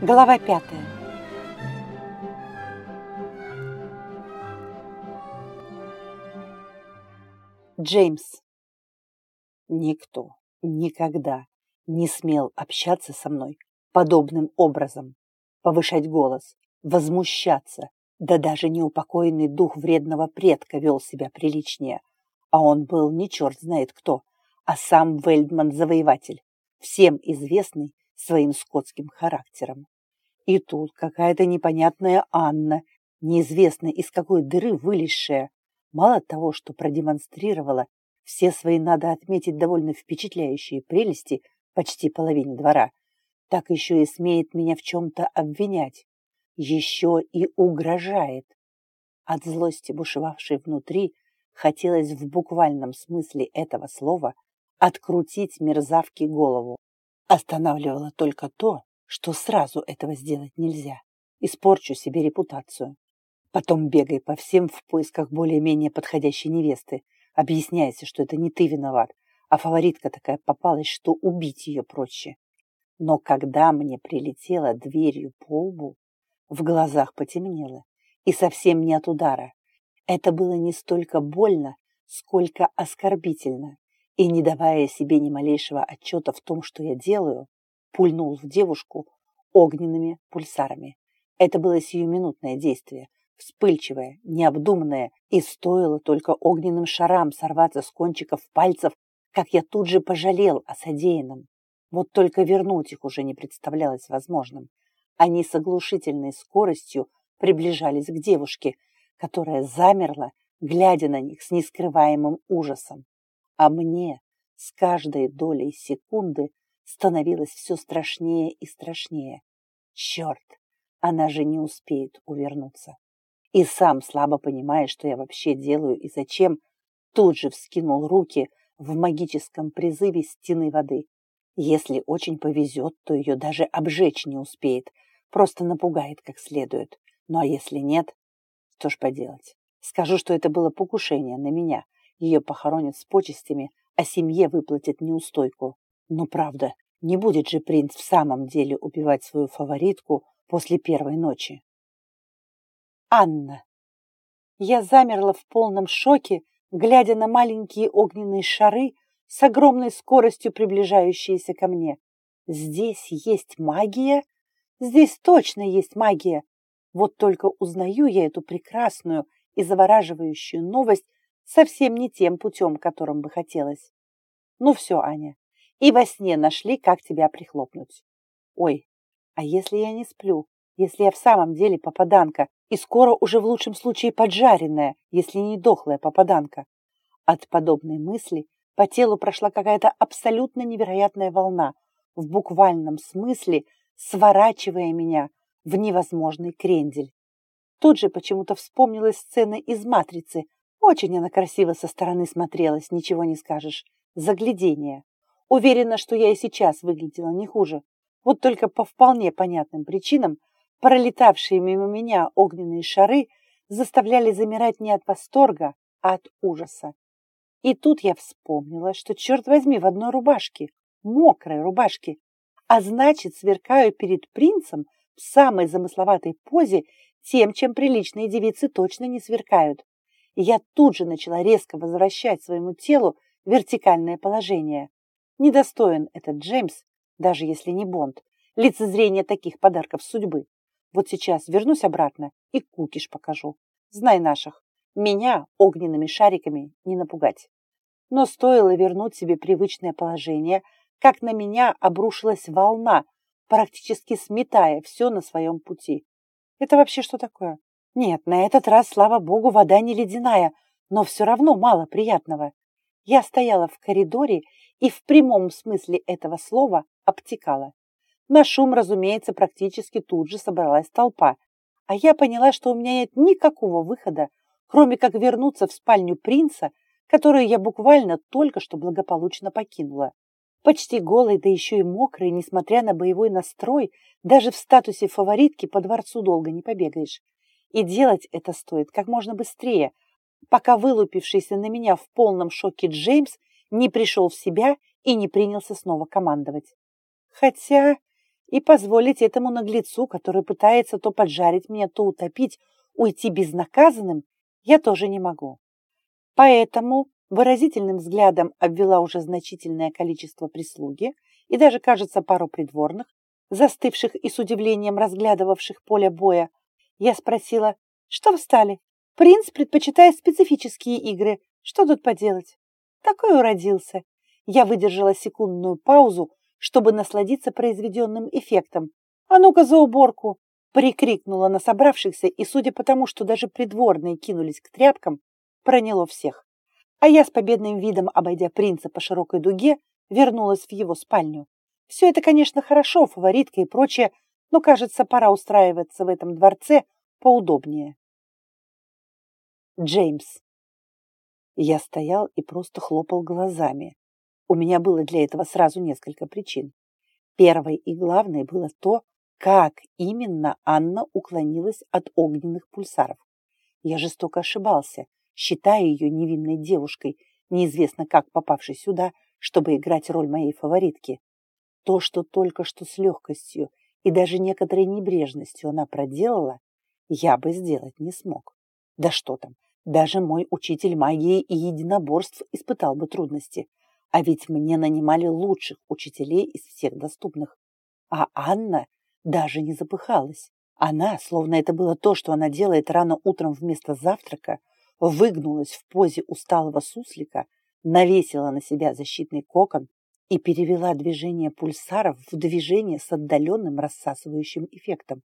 Глава пятая. Джеймс. Никто никогда не смел общаться со мной подобным образом, повышать голос, возмущаться, да даже неупокоенный дух вредного предка вел себя приличнее, а он был не черт знает кто, а сам Вельдман-завоеватель, всем известный своим скотским характером. И тут какая-то непонятная Анна, неизвестно из какой дыры вылезшая, мало того, что продемонстрировала все свои, надо отметить, довольно впечатляющие прелести почти половине двора, так еще и смеет меня в чем-то обвинять, еще и угрожает. От злости, бушевавшей внутри, хотелось в буквальном смысле этого слова открутить мерзавке голову. Останавливало только то, что сразу этого сделать нельзя. Испорчу себе репутацию. Потом бегай по всем в поисках более-менее подходящей невесты. Объясняйся, что это не ты виноват, а фаворитка такая попалась, что убить ее проще. Но когда мне прилетела дверью по лбу, в глазах потемнело, и совсем не от удара. Это было не столько больно, сколько оскорбительно и, не давая себе ни малейшего отчета в том, что я делаю, пульнул в девушку огненными пульсарами. Это было сиюминутное действие, вспыльчивое, необдуманное, и стоило только огненным шарам сорваться с кончиков пальцев, как я тут же пожалел о содеянном. Вот только вернуть их уже не представлялось возможным. Они с оглушительной скоростью приближались к девушке, которая замерла, глядя на них с нескрываемым ужасом. А мне с каждой долей секунды становилось все страшнее и страшнее. Черт, она же не успеет увернуться. И сам, слабо понимая, что я вообще делаю и зачем, тут же вскинул руки в магическом призыве стены воды. Если очень повезет, то ее даже обжечь не успеет, просто напугает как следует. Ну а если нет, что ж поделать. Скажу, что это было покушение на меня – ее похоронят с почестями, а семье выплатят неустойку. Но правда, не будет же принц в самом деле убивать свою фаворитку после первой ночи. Анна. Я замерла в полном шоке, глядя на маленькие огненные шары с огромной скоростью приближающиеся ко мне. Здесь есть магия? Здесь точно есть магия. Вот только узнаю я эту прекрасную и завораживающую новость совсем не тем путем, которым бы хотелось. Ну все, Аня, и во сне нашли, как тебя прихлопнуть. Ой, а если я не сплю? Если я в самом деле попаданка, и скоро уже в лучшем случае поджаренная, если не дохлая попаданка? От подобной мысли по телу прошла какая-то абсолютно невероятная волна, в буквальном смысле сворачивая меня в невозможный крендель. Тут же почему-то вспомнилась сцена из «Матрицы», очень она красиво со стороны смотрелась, ничего не скажешь. Заглядение. Уверена, что я и сейчас выглядела не хуже. Вот только по вполне понятным причинам пролетавшие мимо меня огненные шары заставляли замирать не от восторга, а от ужаса. И тут я вспомнила, что, черт возьми, в одной рубашке, мокрой рубашке, а значит, сверкаю перед принцем в самой замысловатой позе тем, чем приличные девицы точно не сверкают и я тут же начала резко возвращать своему телу вертикальное положение. Недостоин этот Джеймс, даже если не Бонд, лицезрение таких подарков судьбы. Вот сейчас вернусь обратно и кукиш покажу. Знай наших, меня огненными шариками не напугать. Но стоило вернуть себе привычное положение, как на меня обрушилась волна, практически сметая все на своем пути. Это вообще что такое? Нет, на этот раз, слава богу, вода не ледяная, но все равно мало приятного. Я стояла в коридоре и в прямом смысле этого слова обтекала. На шум, разумеется, практически тут же собралась толпа, а я поняла, что у меня нет никакого выхода, кроме как вернуться в спальню принца, которую я буквально только что благополучно покинула. Почти голой, да еще и мокрой, несмотря на боевой настрой, даже в статусе фаворитки по дворцу долго не побегаешь. И делать это стоит как можно быстрее, пока вылупившийся на меня в полном шоке Джеймс не пришел в себя и не принялся снова командовать. Хотя И позволить этому наглецу, который пытается то поджарить меня, то утопить, уйти безнаказанным, я тоже не могу. Поэтому выразительным взглядом обвела уже значительное количество прислуги и даже, кажется, пару придворных, застывших и с удивлением разглядывавших поле боя. Я спросила, что встали? Принц предпочитает специфические игры. Что тут поделать? Такой уродился. Я выдержала секундную паузу, чтобы насладиться произведенным эффектом. «А ну-ка за уборку!» Прикрикнула на собравшихся, и, судя по тому, что даже придворные кинулись к тряпкам, проняло всех. А я с победным видом, обойдя принца по широкой дуге, вернулась в его спальню. Все это, конечно, хорошо, фаворитка и прочее, но, кажется, пора устраиваться в этом дворце поудобнее. Джеймс. Я стоял и просто хлопал глазами. У меня было для этого сразу несколько причин. Первой и главной было то, как именно Анна уклонилась от огненных пульсаров. Я жестоко ошибался, считая ее невинной девушкой, неизвестно как попавшей сюда, чтобы играть роль моей фаворитки. То, что только что с легкостью и даже некоторой небрежностью она проделала, я бы сделать не смог. Да что там, даже мой учитель магии и единоборств испытал бы трудности. А ведь мне нанимали лучших учителей из всех доступных. А Анна даже не запыхалась. Она, словно это было то, что она делает рано утром вместо завтрака, выгнулась в позе усталого суслика, навесила на себя защитный кокон и перевела движение пульсаров в движение с отдаленным рассасывающим эффектом.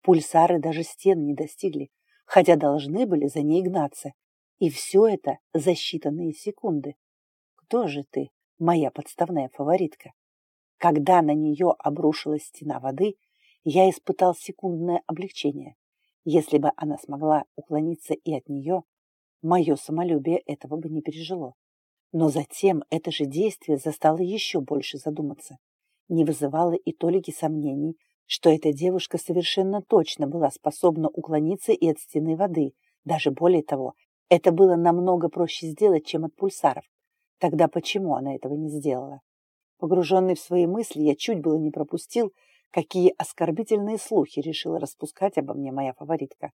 Пульсары даже стен не достигли, хотя должны были за ней гнаться. И все это за считанные секунды. Кто же ты, моя подставная фаворитка? Когда на нее обрушилась стена воды, я испытал секундное облегчение. Если бы она смогла уклониться и от нее, мое самолюбие этого бы не пережило. Но затем это же действие застало еще больше задуматься. Не вызывало и толики сомнений, что эта девушка совершенно точно была способна уклониться и от стены воды. Даже более того, это было намного проще сделать, чем от пульсаров. Тогда почему она этого не сделала? Погруженный в свои мысли, я чуть было не пропустил, какие оскорбительные слухи решила распускать обо мне моя фаворитка.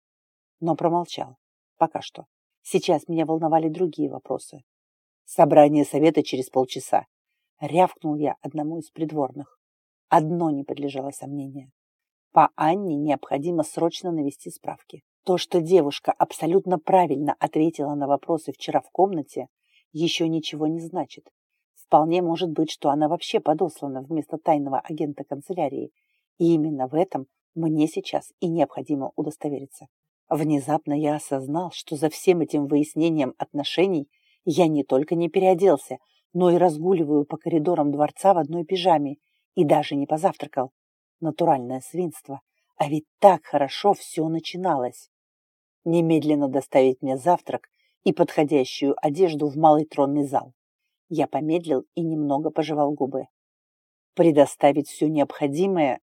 Но промолчал. Пока что. Сейчас меня волновали другие вопросы. Собрание совета через полчаса. Рявкнул я одному из придворных. Одно не подлежало сомнению. По Анне необходимо срочно навести справки. То, что девушка абсолютно правильно ответила на вопросы вчера в комнате, еще ничего не значит. Вполне может быть, что она вообще подослана вместо тайного агента канцелярии. И именно в этом мне сейчас и необходимо удостовериться. Внезапно я осознал, что за всем этим выяснением отношений я не только не переоделся, но и разгуливаю по коридорам дворца в одной пижаме и даже не позавтракал. Натуральное свинство. А ведь так хорошо все начиналось. Немедленно доставить мне завтрак и подходящую одежду в малый тронный зал. Я помедлил и немного пожевал губы. Предоставить все необходимое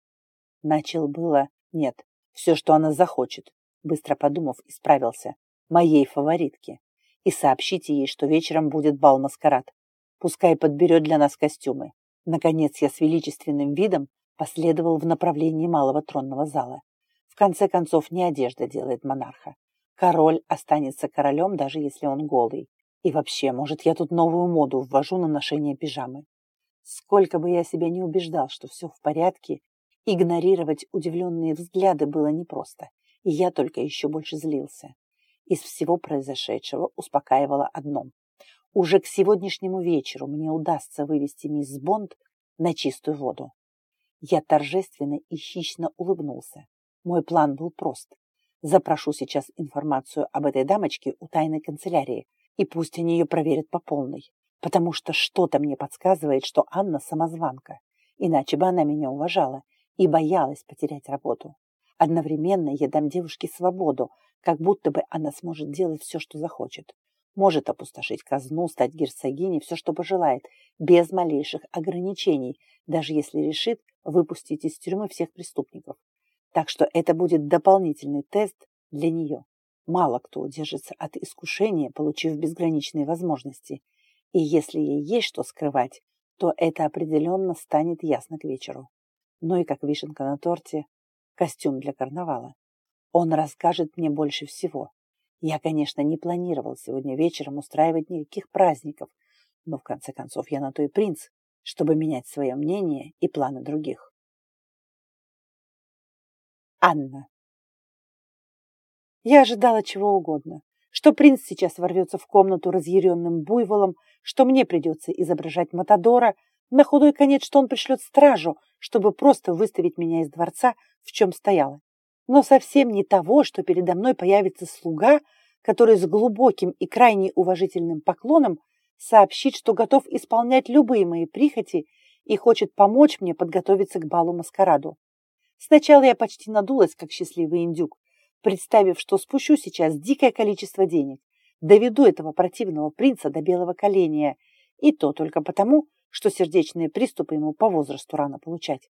начал было нет, все, что она захочет, быстро подумав, исправился, моей фаворитке. И сообщите ей, что вечером будет бал-маскарад. Пускай подберет для нас костюмы. Наконец я с величественным видом последовал в направлении малого тронного зала. В конце концов, не одежда делает монарха. Король останется королем, даже если он голый. И вообще, может, я тут новую моду ввожу на ношение пижамы. Сколько бы я себя не убеждал, что все в порядке, игнорировать удивленные взгляды было непросто, и я только еще больше злился. Из всего произошедшего успокаивало одно. Уже к сегодняшнему вечеру мне удастся вывести мисс Бонд на чистую воду. Я торжественно и хищно улыбнулся. Мой план был прост. Запрошу сейчас информацию об этой дамочке у тайной канцелярии, и пусть они ее проверят по полной, потому что что-то мне подсказывает, что Анна самозванка, иначе бы она меня уважала и боялась потерять работу. Одновременно я дам девушке свободу, как будто бы она сможет делать все, что захочет. Может опустошить казну, стать герцогиней, все, что пожелает, без малейших ограничений, даже если решит выпустить из тюрьмы всех преступников. Так что это будет дополнительный тест для нее. Мало кто удержится от искушения, получив безграничные возможности. И если ей есть что скрывать, то это определенно станет ясно к вечеру. Ну и как вишенка на торте, костюм для карнавала. Он расскажет мне больше всего. Я, конечно, не планировал сегодня вечером устраивать никаких праздников, но в конце концов я на то и принц, чтобы менять свое мнение и планы других. Анна. Я ожидала чего угодно. Что принц сейчас ворвется в комнату разъяренным буйволом, что мне придется изображать Матадора, на худой конец, что он пришлет стражу, чтобы просто выставить меня из дворца, в чем стояла. Но совсем не того, что передо мной появится слуга, который с глубоким и крайне уважительным поклоном сообщит, что готов исполнять любые мои прихоти и хочет помочь мне подготовиться к балу-маскараду. Сначала я почти надулась, как счастливый индюк, представив, что спущу сейчас дикое количество денег, доведу этого противного принца до белого коленя, и то только потому, что сердечные приступы ему по возрасту рано получать.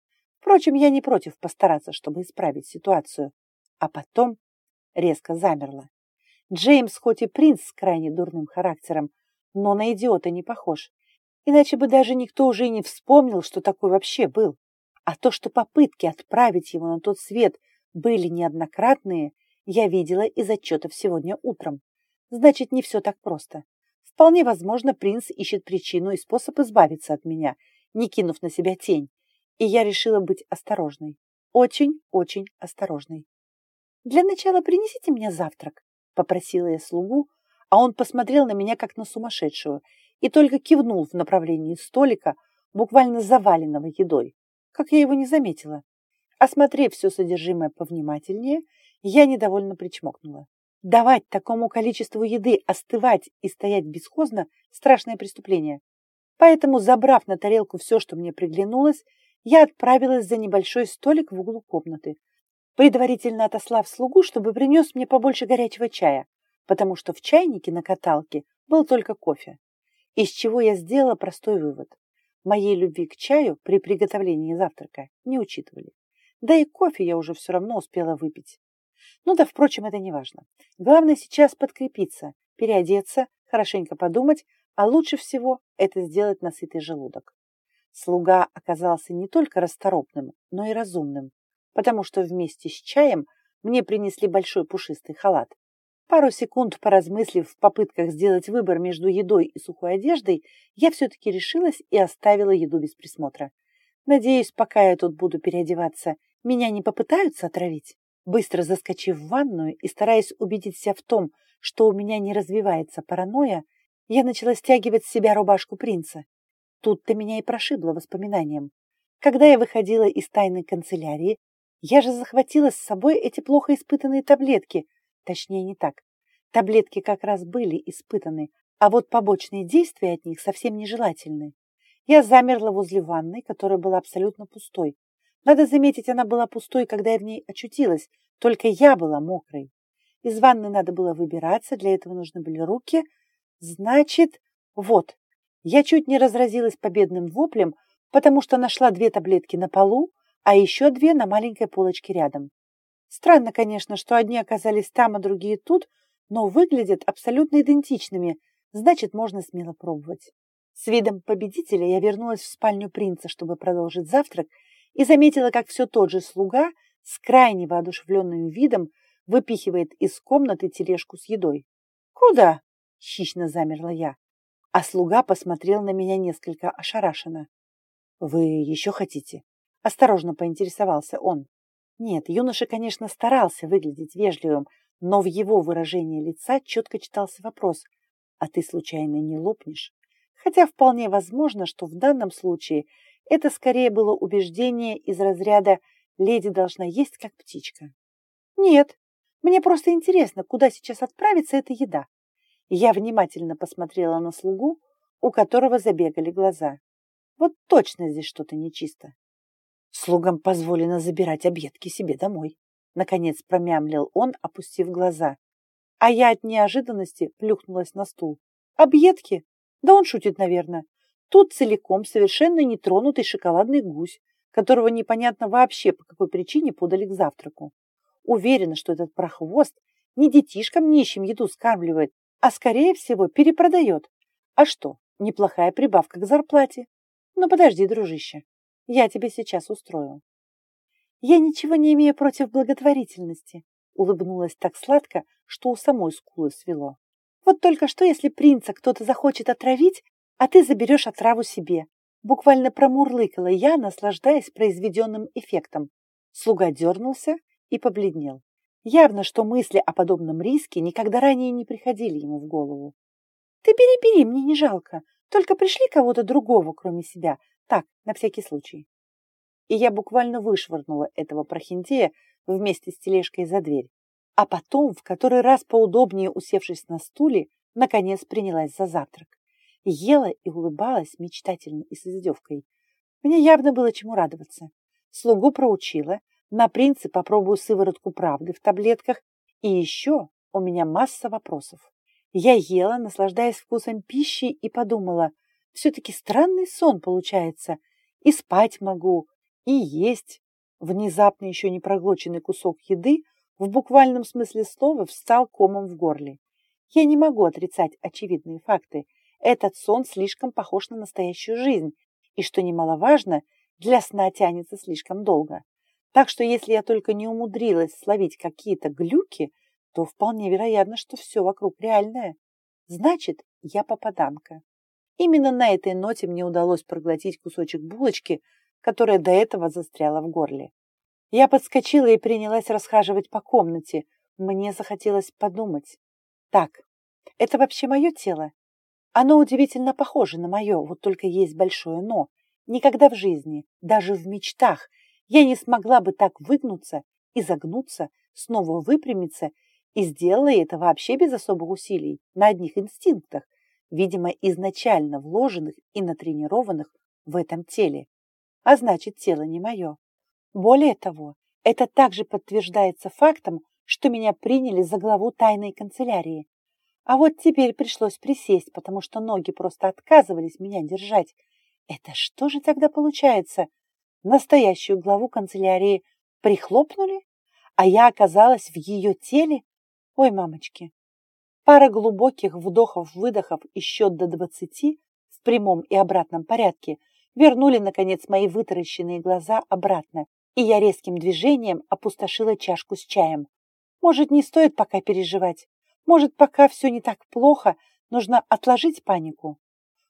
Впрочем, я не против постараться, чтобы исправить ситуацию. А потом резко замерла. Джеймс хоть и принц с крайне дурным характером, но на идиота не похож. Иначе бы даже никто уже и не вспомнил, что такой вообще был. А то, что попытки отправить его на тот свет были неоднократные, я видела из отчетов сегодня утром. Значит, не все так просто. Вполне возможно, принц ищет причину и способ избавиться от меня, не кинув на себя тень. И я решила быть осторожной. Очень-очень осторожной. «Для начала принесите мне завтрак», — попросила я слугу, а он посмотрел на меня как на сумасшедшую и только кивнул в направлении столика, буквально заваленного едой, как я его не заметила. Осмотрев все содержимое повнимательнее, я недовольно причмокнула. Давать такому количеству еды остывать и стоять бесхозно – страшное преступление. Поэтому, забрав на тарелку все, что мне приглянулось, я отправилась за небольшой столик в углу комнаты, предварительно отослав слугу, чтобы принес мне побольше горячего чая, потому что в чайнике на каталке был только кофе. Из чего я сделала простой вывод. Моей любви к чаю при приготовлении завтрака не учитывали. Да и кофе я уже все равно успела выпить. Ну да, впрочем, это не важно. Главное сейчас подкрепиться, переодеться, хорошенько подумать, а лучше всего это сделать на сытый желудок. Слуга оказался не только расторопным, но и разумным, потому что вместе с чаем мне принесли большой пушистый халат. Пару секунд поразмыслив в попытках сделать выбор между едой и сухой одеждой, я все-таки решилась и оставила еду без присмотра. Надеюсь, пока я тут буду переодеваться, меня не попытаются отравить. Быстро заскочив в ванную и стараясь убедить себя в том, что у меня не развивается паранойя, я начала стягивать с себя рубашку принца. Тут-то меня и прошибло воспоминанием. Когда я выходила из тайной канцелярии, я же захватила с собой эти плохо испытанные таблетки, Точнее, не так. Таблетки как раз были испытаны, а вот побочные действия от них совсем нежелательны. Я замерла возле ванной, которая была абсолютно пустой. Надо заметить, она была пустой, когда я в ней очутилась, только я была мокрой. Из ванны надо было выбираться, для этого нужны были руки. Значит, вот, я чуть не разразилась победным воплем, потому что нашла две таблетки на полу, а еще две на маленькой полочке рядом. Странно, конечно, что одни оказались там, а другие тут, но выглядят абсолютно идентичными, значит, можно смело пробовать. С видом победителя я вернулась в спальню принца, чтобы продолжить завтрак, и заметила, как все тот же слуга с крайне воодушевленным видом выпихивает из комнаты тележку с едой. «Куда?» — хищно замерла я, а слуга посмотрел на меня несколько ошарашенно. «Вы еще хотите?» — осторожно поинтересовался он. Нет, юноша, конечно, старался выглядеть вежливым, но в его выражении лица четко читался вопрос «А ты случайно не лопнешь?» Хотя вполне возможно, что в данном случае это скорее было убеждение из разряда «леди должна есть, как птичка». «Нет, мне просто интересно, куда сейчас отправится эта еда». Я внимательно посмотрела на слугу, у которого забегали глаза. Вот точно здесь что-то нечисто. Слугам позволено забирать объедки себе домой. Наконец промямлил он, опустив глаза. А я от неожиданности плюхнулась на стул. Объедки? Да он шутит, наверное. Тут целиком совершенно нетронутый шоколадный гусь, которого непонятно вообще по какой причине подали к завтраку. Уверена, что этот прохвост не детишкам нищим еду скармливает, а скорее всего перепродает. А что, неплохая прибавка к зарплате. Ну подожди, дружище, Я тебе сейчас устрою. Я ничего не имею против благотворительности, улыбнулась так сладко, что у самой скулы свело. Вот только что, если принца кто-то захочет отравить, а ты заберешь отраву себе. Буквально промурлыкала я, наслаждаясь произведенным эффектом. Слуга дернулся и побледнел. Явно, что мысли о подобном риске никогда ранее не приходили ему в голову. «Ты бери-бери, мне не жалко. Только пришли кого-то другого, кроме себя. Так, на всякий случай». И я буквально вышвырнула этого прохиндея вместе с тележкой за дверь. А потом, в который раз поудобнее усевшись на стуле, наконец принялась за завтрак. Ела и улыбалась мечтательно и с издевкой. Мне явно было чему радоваться. Слугу проучила, на принцип попробую сыворотку правды в таблетках, и еще у меня масса вопросов. Я ела, наслаждаясь вкусом пищи, и подумала, все-таки странный сон получается. И спать могу, и есть. Внезапно еще не проглоченный кусок еды в буквальном смысле слова встал комом в горле. Я не могу отрицать очевидные факты. Этот сон слишком похож на настоящую жизнь, и, что немаловажно, для сна тянется слишком долго. Так что если я только не умудрилась словить какие-то глюки, то вполне вероятно, что все вокруг реальное. Значит, я попаданка. Именно на этой ноте мне удалось проглотить кусочек булочки, которая до этого застряла в горле. Я подскочила и принялась расхаживать по комнате. Мне захотелось подумать. Так, это вообще мое тело? Оно удивительно похоже на мое, вот только есть большое «но». Никогда в жизни, даже в мечтах, я не смогла бы так выгнуться, изогнуться, снова выпрямиться, и сделала это вообще без особых усилий, на одних инстинктах, видимо, изначально вложенных и натренированных в этом теле. А значит, тело не мое. Более того, это также подтверждается фактом, что меня приняли за главу тайной канцелярии. А вот теперь пришлось присесть, потому что ноги просто отказывались меня держать. Это что же тогда получается? Настоящую главу канцелярии прихлопнули, а я оказалась в ее теле? Ой, мамочки! Пара глубоких вдохов-выдохов и счет до двадцати в прямом и обратном порядке вернули, наконец, мои вытаращенные глаза обратно, и я резким движением опустошила чашку с чаем. Может, не стоит пока переживать? Может, пока все не так плохо, нужно отложить панику?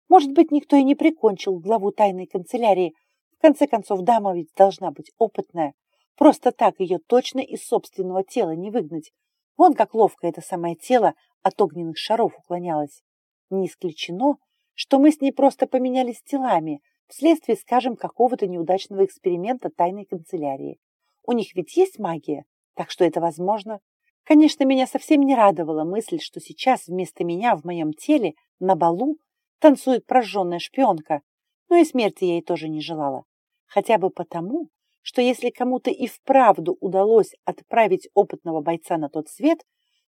Может быть, никто и не прикончил главу тайной канцелярии. В конце концов, дама ведь должна быть опытная. Просто так ее точно из собственного тела не выгнать. Вон как ловко это самое тело от огненных шаров уклонялось. Не исключено, что мы с ней просто поменялись телами вследствие, скажем, какого-то неудачного эксперимента тайной канцелярии. У них ведь есть магия, так что это возможно. Конечно, меня совсем не радовала мысль, что сейчас вместо меня в моем теле на балу танцует прожженная шпионка, но и смерти я ей тоже не желала. Хотя бы потому, что если кому-то и вправду удалось отправить опытного бойца на тот свет,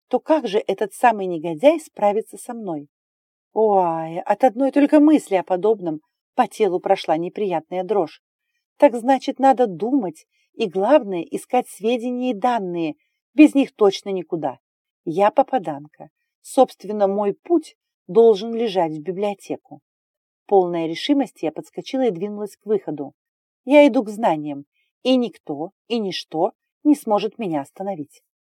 то как же этот самый негодяй справится со мной? Ой, от одной только мысли о подобном по телу прошла неприятная дрожь. Так значит, надо думать и, главное, искать сведения и данные – без них точно никуда. Я попаданка. Собственно, мой путь должен лежать в библиотеку. Полная решимости я подскочила и двинулась к выходу. Я иду к знаниям, и никто, и ничто не сможет меня остановить.